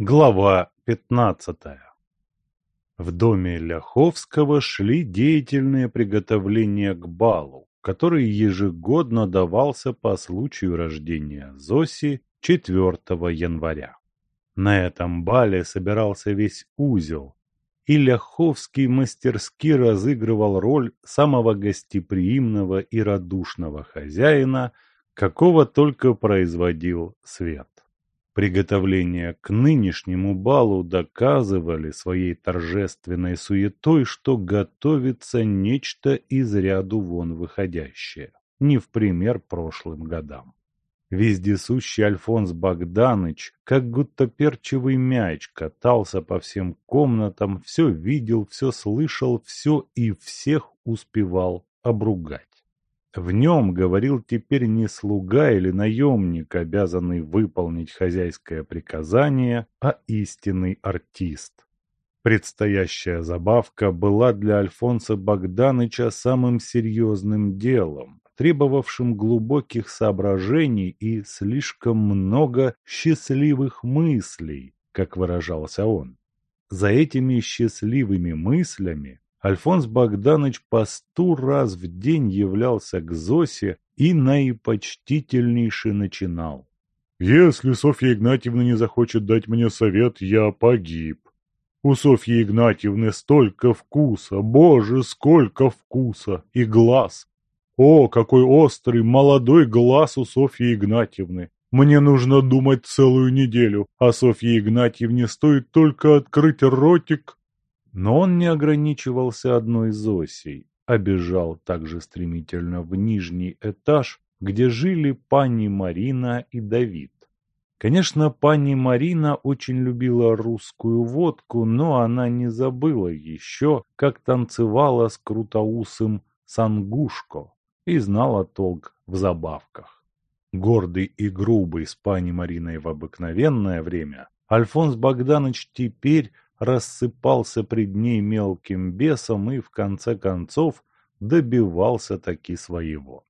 Глава пятнадцатая В доме Ляховского шли деятельные приготовления к балу, который ежегодно давался по случаю рождения Зоси 4 января. На этом бале собирался весь узел, и Ляховский мастерски разыгрывал роль самого гостеприимного и радушного хозяина, какого только производил свет. Приготовления к нынешнему балу доказывали своей торжественной суетой, что готовится нечто из ряду вон выходящее, не в пример прошлым годам. Вездесущий Альфонс Богданыч, как гуттаперчевый мяч, катался по всем комнатам, все видел, все слышал, все и всех успевал обругать. В нем говорил теперь не слуга или наемник, обязанный выполнить хозяйское приказание, а истинный артист. Предстоящая забавка была для Альфонса Богданыча самым серьезным делом, требовавшим глубоких соображений и слишком много счастливых мыслей, как выражался он. За этими счастливыми мыслями Альфонс Богданович по сто раз в день являлся к Зосе и наипочтительнейше начинал. «Если Софья Игнатьевна не захочет дать мне совет, я погиб. У Софьи Игнатьевны столько вкуса, боже, сколько вкуса и глаз. О, какой острый, молодой глаз у Софьи Игнатьевны. Мне нужно думать целую неделю, а Софье Игнатьевне стоит только открыть ротик, но он не ограничивался одной Зосей, а бежал также стремительно в нижний этаж, где жили пани Марина и Давид. Конечно, пани Марина очень любила русскую водку, но она не забыла еще, как танцевала с крутоусым Сангушко и знала толк в забавках. Гордый и грубый с пани Мариной в обыкновенное время, Альфонс Богданович теперь рассыпался пред ней мелким бесом и, в конце концов, добивался таки своего.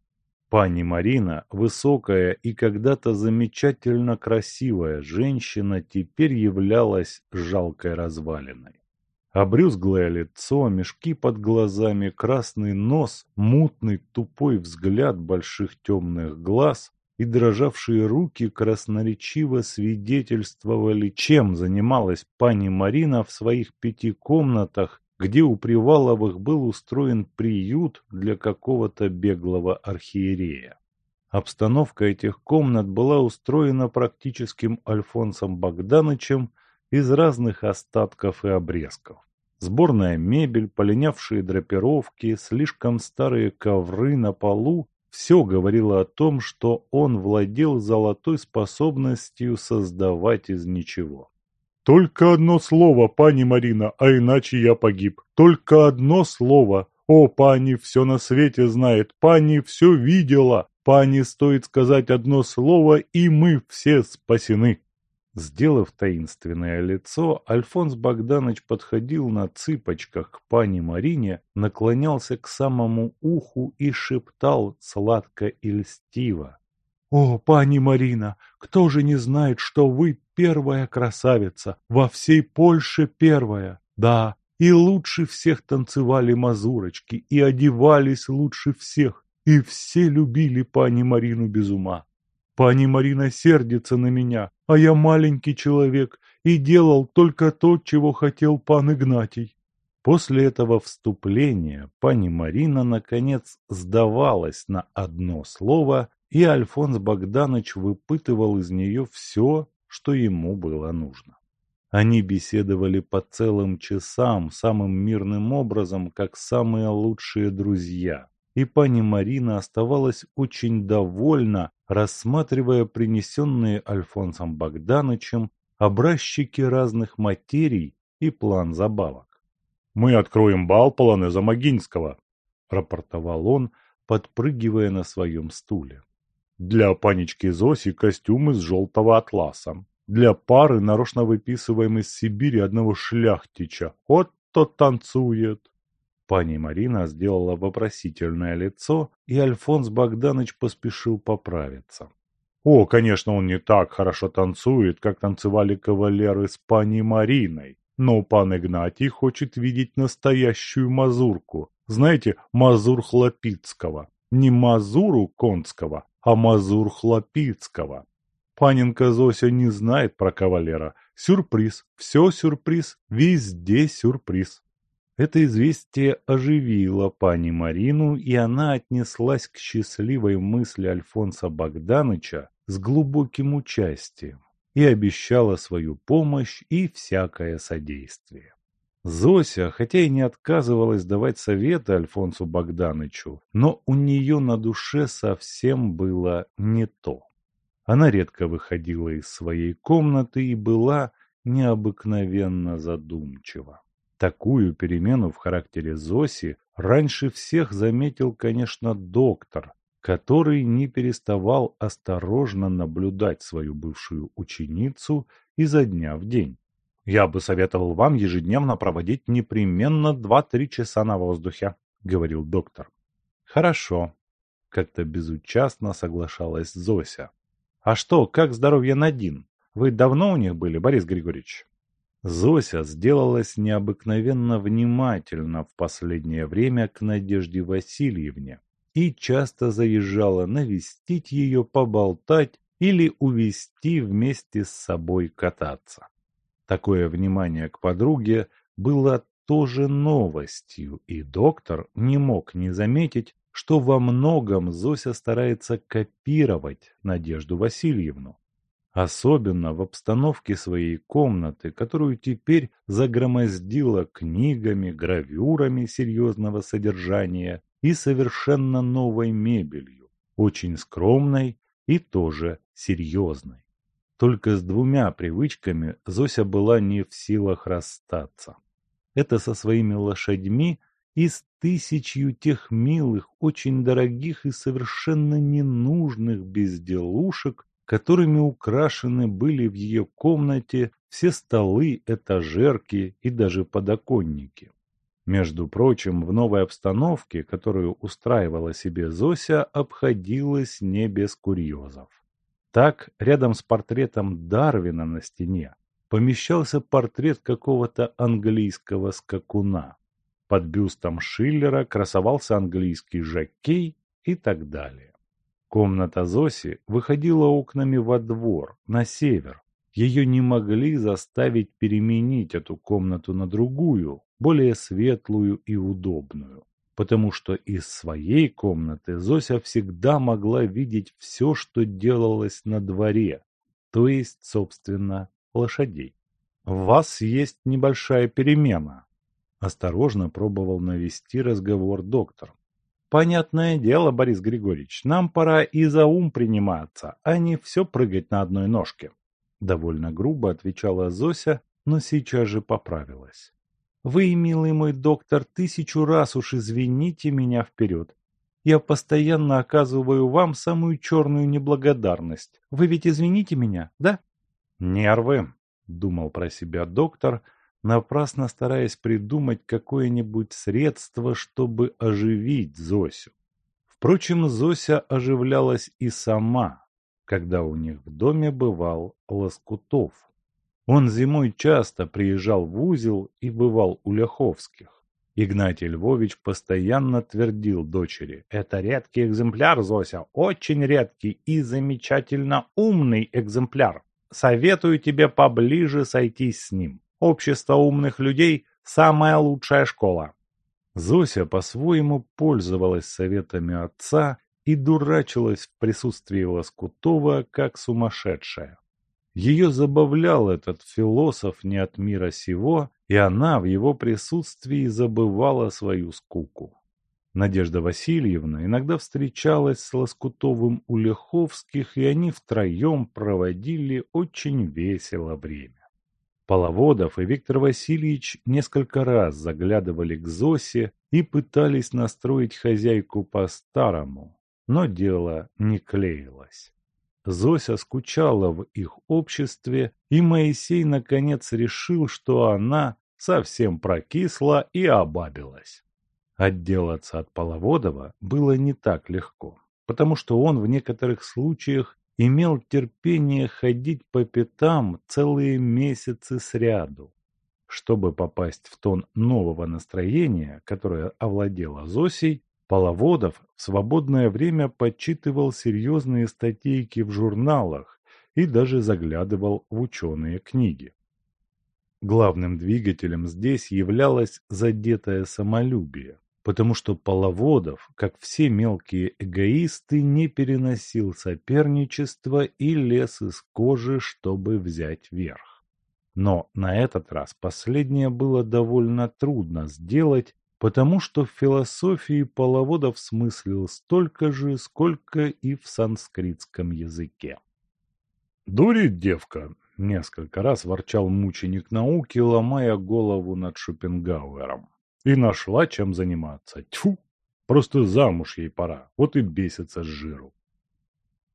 Пани Марина, высокая и когда-то замечательно красивая женщина, теперь являлась жалкой развалиной. Обрюзглое лицо, мешки под глазами, красный нос, мутный тупой взгляд больших темных глаз и дрожавшие руки красноречиво свидетельствовали, чем занималась пани Марина в своих пяти комнатах, где у Приваловых был устроен приют для какого-то беглого архиерея. Обстановка этих комнат была устроена практическим Альфонсом Богданычем из разных остатков и обрезков. Сборная мебель, полинявшие драпировки, слишком старые ковры на полу все говорило о том, что он владел золотой способностью создавать из ничего. «Только одно слово, пани Марина, а иначе я погиб. Только одно слово. О, пани все на свете знает, пани все видела. Пани стоит сказать одно слово, и мы все спасены». Сделав таинственное лицо, Альфонс Богданович подходил на цыпочках к пани Марине, наклонялся к самому уху и шептал сладко и льстиво. «О, пани Марина, кто же не знает, что вы первая красавица, во всей Польше первая? Да, и лучше всех танцевали мазурочки, и одевались лучше всех, и все любили пани Марину без ума. Пани Марина сердится на меня, а я маленький человек и делал только то, чего хотел пан Игнатий. После этого вступления пани Марина, наконец, сдавалась на одно слово, и Альфонс Богданович выпытывал из нее все, что ему было нужно. Они беседовали по целым часам самым мирным образом, как самые лучшие друзья и пани Марина оставалась очень довольна, рассматривая принесенные Альфонсом Богданычем образчики разных материй и план забавок. «Мы откроем бал полонеза Магинского», — рапортовал он, подпрыгивая на своем стуле. «Для панечки Зоси костюм из желтого атласа. Для пары нарочно выписываем из Сибири одного шляхтича. Вот-то танцует!» Пани Марина сделала вопросительное лицо, и Альфонс Богданович поспешил поправиться. О, конечно, он не так хорошо танцует, как танцевали кавалеры с пани Мариной, но пан Игнатий хочет видеть настоящую мазурку. Знаете, мазур Хлопицкого. Не мазуру Конского, а мазур Хлопицкого. Паненка Зося не знает про кавалера. Сюрприз, все сюрприз, везде сюрприз. Это известие оживило пани Марину, и она отнеслась к счастливой мысли Альфонса Богданыча с глубоким участием и обещала свою помощь и всякое содействие. Зося, хотя и не отказывалась давать советы Альфонсу Богданычу, но у нее на душе совсем было не то. Она редко выходила из своей комнаты и была необыкновенно задумчива. Такую перемену в характере Зоси раньше всех заметил, конечно, доктор, который не переставал осторожно наблюдать свою бывшую ученицу изо дня в день. «Я бы советовал вам ежедневно проводить непременно два-три часа на воздухе», — говорил доктор. «Хорошо», — как-то безучастно соглашалась Зося. «А что, как здоровье Надин? Вы давно у них были, Борис Григорьевич?» Зося сделалась необыкновенно внимательна в последнее время к Надежде Васильевне и часто заезжала навестить ее, поболтать или увести вместе с собой кататься. Такое внимание к подруге было тоже новостью, и доктор не мог не заметить, что во многом Зося старается копировать Надежду Васильевну. Особенно в обстановке своей комнаты, которую теперь загромоздила книгами, гравюрами серьезного содержания и совершенно новой мебелью, очень скромной и тоже серьезной. Только с двумя привычками Зося была не в силах расстаться. Это со своими лошадьми и с тысячью тех милых, очень дорогих и совершенно ненужных безделушек, которыми украшены были в ее комнате все столы, этажерки и даже подоконники. Между прочим, в новой обстановке, которую устраивала себе Зося, обходилась не без курьезов. Так, рядом с портретом Дарвина на стене помещался портрет какого-то английского скакуна. Под бюстом Шиллера красовался английский жокей и так далее. Комната Зоси выходила окнами во двор, на север. Ее не могли заставить переменить эту комнату на другую, более светлую и удобную. Потому что из своей комнаты Зося всегда могла видеть все, что делалось на дворе, то есть, собственно, лошадей. «В вас есть небольшая перемена», – осторожно пробовал навести разговор доктор. Понятное дело, Борис Григорьевич, нам пора и за ум приниматься, а не все прыгать на одной ножке. Довольно грубо отвечала Зося, но сейчас же поправилась. Вы, милый мой доктор, тысячу раз уж извините меня вперед. Я постоянно оказываю вам самую черную неблагодарность. Вы ведь извините меня, да? Нервы, думал про себя доктор, — напрасно стараясь придумать какое-нибудь средство, чтобы оживить Зосю. Впрочем, Зося оживлялась и сама, когда у них в доме бывал Лоскутов. Он зимой часто приезжал в узел и бывал у Ляховских. Игнатий Львович постоянно твердил дочери. «Это редкий экземпляр, Зося, очень редкий и замечательно умный экземпляр. Советую тебе поближе сойтись с ним. Общество умных людей – самая лучшая школа. Зося по-своему пользовалась советами отца и дурачилась в присутствии Лоскутова, как сумасшедшая. Ее забавлял этот философ не от мира сего, и она в его присутствии забывала свою скуку. Надежда Васильевна иногда встречалась с Лоскутовым у Леховских, и они втроем проводили очень весело время. Половодов и Виктор Васильевич несколько раз заглядывали к Зосе и пытались настроить хозяйку по-старому, но дело не клеилось. Зося скучала в их обществе, и Моисей наконец решил, что она совсем прокисла и обабилась. Отделаться от Половодова было не так легко, потому что он в некоторых случаях имел терпение ходить по пятам целые месяцы сряду. Чтобы попасть в тон нового настроения, которое овладело Зосей, Половодов в свободное время подчитывал серьезные статейки в журналах и даже заглядывал в ученые книги. Главным двигателем здесь являлось задетое самолюбие, потому что Половодов, как все мелкие эгоисты, не переносил соперничества и лез из кожи, чтобы взять верх. Но на этот раз последнее было довольно трудно сделать, потому что в философии Половодов смыслил столько же, сколько и в санскритском языке. «Дурит девка!» — несколько раз ворчал мученик науки, ломая голову над Шопенгауэром. «И нашла чем заниматься. Тьфу! Просто замуж ей пора, вот и бесится с жиру».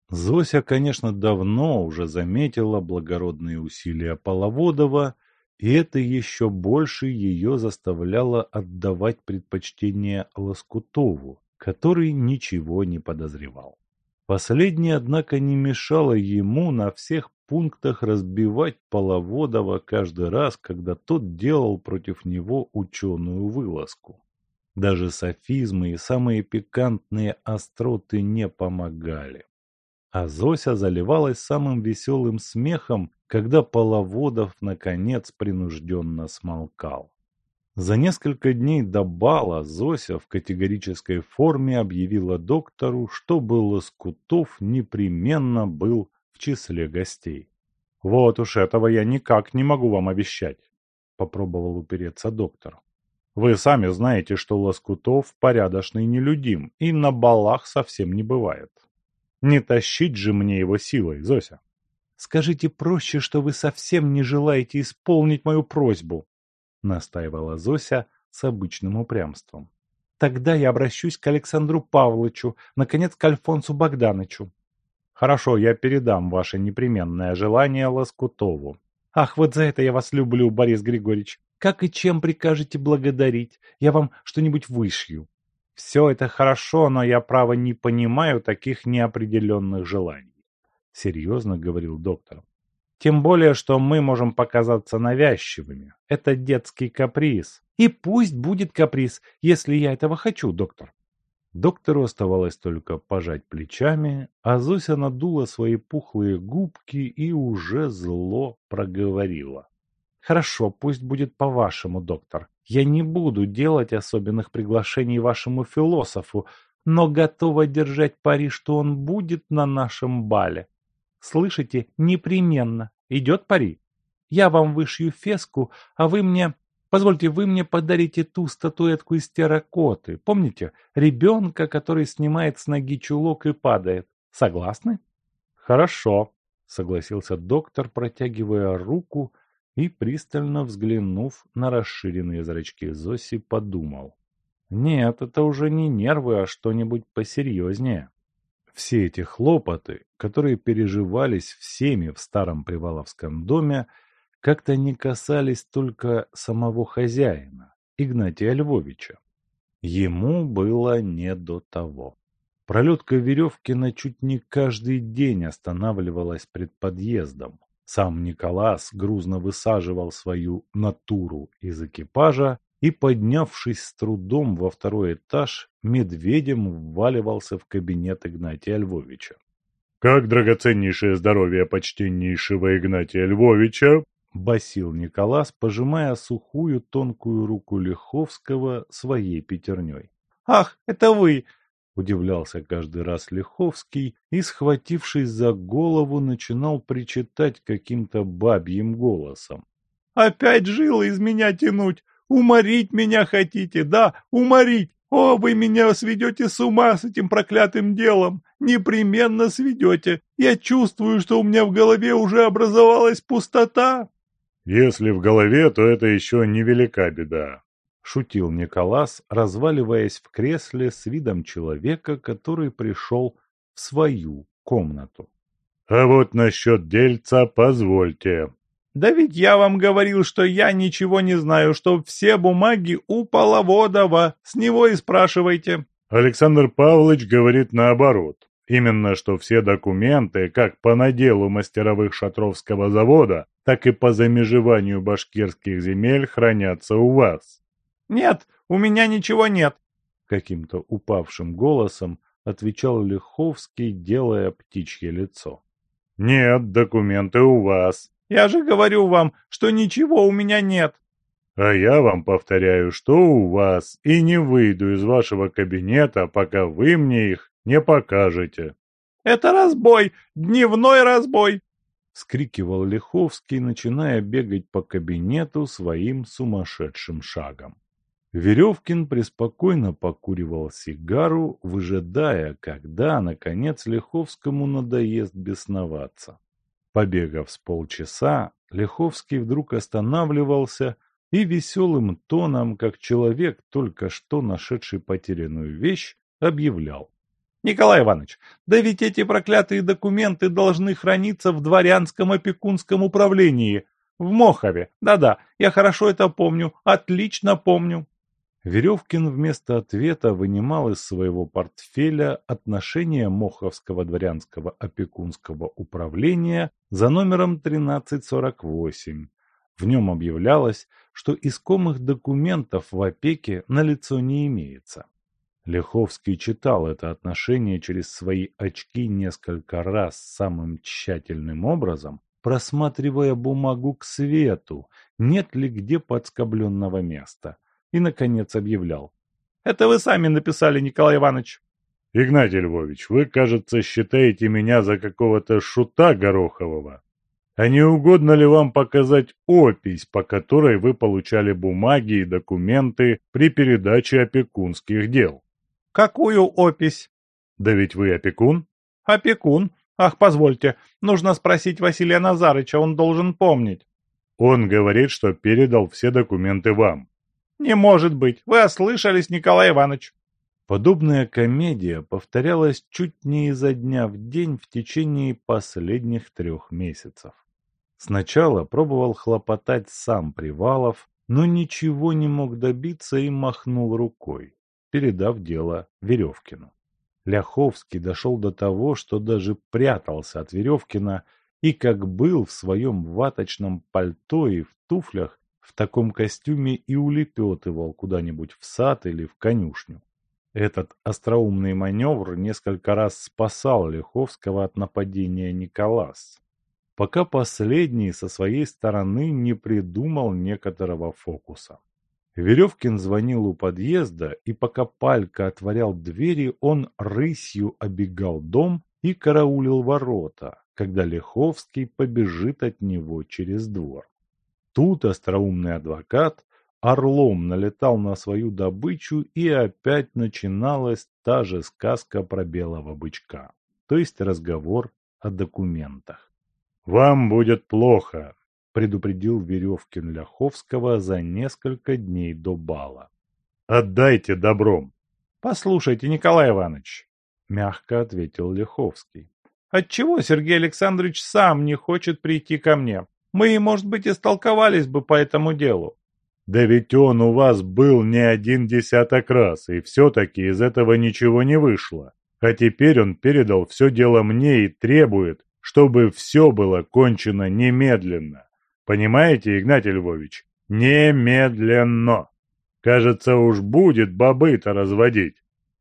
Зося, конечно, давно уже заметила благородные усилия Половодова и это еще больше ее заставляло отдавать предпочтение Лоскутову, который ничего не подозревал. Последний, однако, не мешало ему на всех пунктах разбивать Половодова каждый раз, когда тот делал против него ученую вылазку. Даже софизмы и самые пикантные остроты не помогали. А Зося заливалась самым веселым смехом, когда Половодов, наконец, принужденно смолкал. За несколько дней до бала Зося в категорической форме объявила доктору, чтобы Лоскутов непременно был в числе гостей. «Вот уж этого я никак не могу вам обещать», — попробовал упереться доктор. «Вы сами знаете, что Лоскутов порядочный нелюдим и на балах совсем не бывает. Не тащить же мне его силой, Зося. Скажите проще, что вы совсем не желаете исполнить мою просьбу, настаивала Зося с обычным упрямством. Тогда я обращусь к Александру Павловичу, наконец к Альфонсу Богдановичу. Хорошо, я передам ваше непременное желание Лоскутову. Ах, вот за это я вас люблю, Борис Григорьевич. Как и чем прикажете благодарить? Я вам что-нибудь вышью. Все это хорошо, но я, право, не понимаю таких неопределенных желаний. Серьезно говорил доктор. Тем более, что мы можем показаться навязчивыми. Это детский каприз. И пусть будет каприз, если я этого хочу, доктор. Доктору оставалось только пожать плечами, а Зося надула свои пухлые губки и уже зло проговорила. «Хорошо, пусть будет по-вашему, доктор. Я не буду делать особенных приглашений вашему философу, но готова держать пари, что он будет на нашем бале. Слышите, непременно. Идет пари. Я вам вышью феску, а вы мне... Позвольте, вы мне подарите ту статуэтку из терракоты. Помните? Ребенка, который снимает с ноги чулок и падает. Согласны? Хорошо, согласился доктор, протягивая руку и, пристально взглянув на расширенные зрачки Зоси, подумал. Нет, это уже не нервы, а что-нибудь посерьезнее. Все эти хлопоты, которые переживались всеми в старом Приваловском доме, как-то не касались только самого хозяина, Игнатия Львовича. Ему было не до того. Пролетка Веревкина чуть не каждый день останавливалась пред подъездом, сам Николас грузно высаживал свою натуру из экипажа и, поднявшись с трудом во второй этаж, медведем вваливался в кабинет Игнатия Львовича. «Как драгоценнейшее здоровье почтеннейшего Игнатия Львовича!» — басил Николас, пожимая сухую тонкую руку Лиховского своей пятерней. «Ах, это вы! Удивлялся каждый раз Лиховский и, схватившись за голову, начинал причитать каким-то бабьим голосом. «Опять жилы из меня тянуть! Уморить меня хотите, да, уморить! О, вы меня сведете с ума с этим проклятым делом! Непременно сведете! Я чувствую, что у меня в голове уже образовалась пустота!» «Если в голове, то это еще невелика беда», — шутил Николас, разваливаясь в кресле с видом человека, который пришел в свою комнату. «А вот насчет дельца позвольте». «Да ведь я вам говорил, что я ничего не знаю, что все бумаги у Половодова. С него и спрашивайте». Александр Павлович говорит наоборот. Именно что все документы, как по наделу мастеровых Шатровского завода, так и по замежеванию башкирских земель хранятся у вас. Нет, у меня ничего нет. Каким-то упавшим голосом отвечал Лиховский, делая птичье лицо. Нет, документы у вас. Я же говорю вам, что ничего у меня нет. А я вам повторяю, что у вас, и не выйду из вашего кабинета, пока вы мне их не покажете. Это разбой, дневной разбой, скрикивал Лиховский, начиная бегать по кабинету своим сумасшедшим шагом. Веревкин преспокойно покуривал сигару, выжидая, когда, наконец, Лиховскому надоест бесноваться. Побегав с полчаса, Лиховский вдруг останавливался и веселым тоном, как человек, только что нашедший потерянную вещь, объявлял. Николай Иванович, да ведь эти проклятые документы должны храниться в дворянском опекунском управлении. В Мохове. Да-да, я хорошо это помню, отлично помню. Веревкин вместо ответа вынимал из своего портфеля отношение Моховского дворянского опекунского управления за номером 1348. В нем объявлялось, что искомых документов в опеке налицо не имеется. Леховский читал это отношение через свои очки несколько раз самым тщательным образом, просматривая бумагу к свету, нет ли где подскобленного места, и, наконец, объявлял. «Это вы сами написали, Николай Иванович». «Игнатий Львович, вы, кажется, считаете меня за какого-то шута Горохового. А не угодно ли вам показать опись, по которой вы получали бумаги и документы при передаче опекунских дел?» Какую опись? Да ведь вы опекун? Опекун? Ах, позвольте, нужно спросить Василия Назарыча, он должен помнить. Он говорит, что передал все документы вам. Не может быть, вы ослышались, Николай Иванович. Подобная комедия повторялась чуть не изо дня в день в течение последних трех месяцев. Сначала пробовал хлопотать сам Привалов, но ничего не мог добиться и махнул рукой передав дело Веревкину. Ляховский дошел до того, что даже прятался от Веревкина и, как был в своем ваточном пальто и в туфлях, в таком костюме и улепетывал куда-нибудь в сад или в конюшню. Этот остроумный маневр несколько раз спасал Лиховского от нападения Николас, пока последний со своей стороны не придумал некоторого фокуса. Веревкин звонил у подъезда, и пока Палька отворял двери, он рысью обегал дом и караулил ворота, когда Лиховский побежит от него через двор. Тут остроумный адвокат орлом налетал на свою добычу, и опять начиналась та же сказка про белого бычка, то есть разговор о документах. «Вам будет плохо», предупредил Веревкин Ляховского за несколько дней до бала. «Отдайте добром!» «Послушайте, Николай Иванович!» — мягко ответил Ляховский. «Отчего Сергей Александрович сам не хочет прийти ко мне? Мы, может быть, истолковались бы по этому делу». «Да ведь он у вас был не один десяток раз, и все-таки из этого ничего не вышло. А теперь он передал все дело мне и требует, чтобы все было кончено немедленно. Понимаете, Игнатий Львович? Немедленно! Кажется, уж будет бобы-то разводить.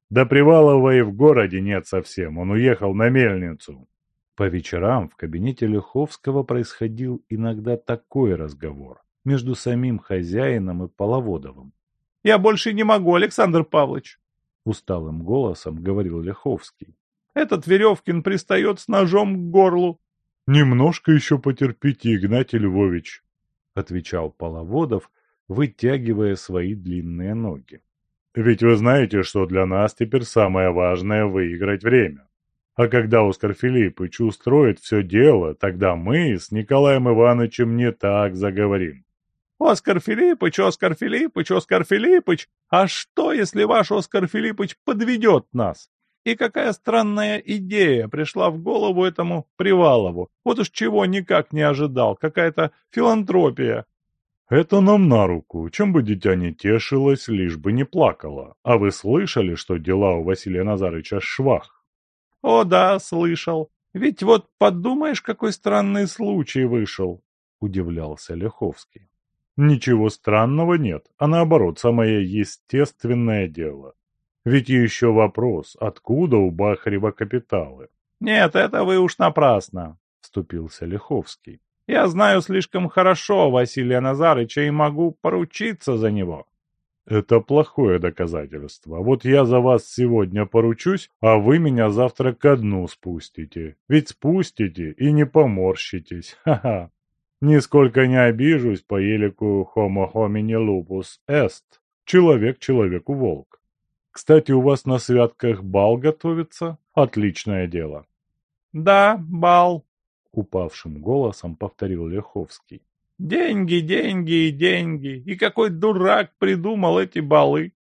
До Привалова и в городе нет совсем, он уехал на мельницу. По вечерам в кабинете Лиховского происходил иногда такой разговор между самим хозяином и Половодовым. «Я больше не могу, Александр Павлович!» Усталым голосом говорил Лиховский. «Этот Веревкин пристает с ножом к горлу. «Немножко еще потерпите, Игнатий Львович», — отвечал Половодов, вытягивая свои длинные ноги. «Ведь вы знаете, что для нас теперь самое важное — выиграть время. А когда Оскар Филиппович устроит все дело, тогда мы с Николаем Ивановичем не так заговорим». «Оскар Филиппович, Оскар Филиппович, Оскар Филиппович! А что, если ваш Оскар Филиппович подведет нас? И какая странная идея пришла в голову этому Привалову. Вот уж чего никак не ожидал. Какая-то филантропия. Это нам на руку. Чем бы дитя не тешилось, лишь бы не плакало. А вы слышали, что дела у Василия Назарыча швах? О да, слышал. Ведь вот подумаешь, какой странный случай вышел, удивлялся Леховский. Ничего странного нет, а наоборот, самое естественное дело. Ведь еще вопрос, откуда у Бахарева капиталы? Нет, это вы уж напрасно, вступился Лиховский. Я знаю слишком хорошо Василия Назарыча и могу поручиться за него. Это плохое доказательство. Вот я за вас сегодня поручусь, а вы меня завтра ко дну спустите. Ведь спустите и не поморщитесь. Ха-ха. Нисколько не обижусь по елику homo homini lupus est. Человек человеку волк. Кстати, у вас на святках бал готовится? Отличное дело. Да, бал, упавшим голосом повторил Леховский. Деньги, деньги и деньги. И какой дурак придумал эти балы.